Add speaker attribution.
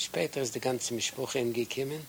Speaker 1: Später ist die ganze Mischproche ihm gekommen.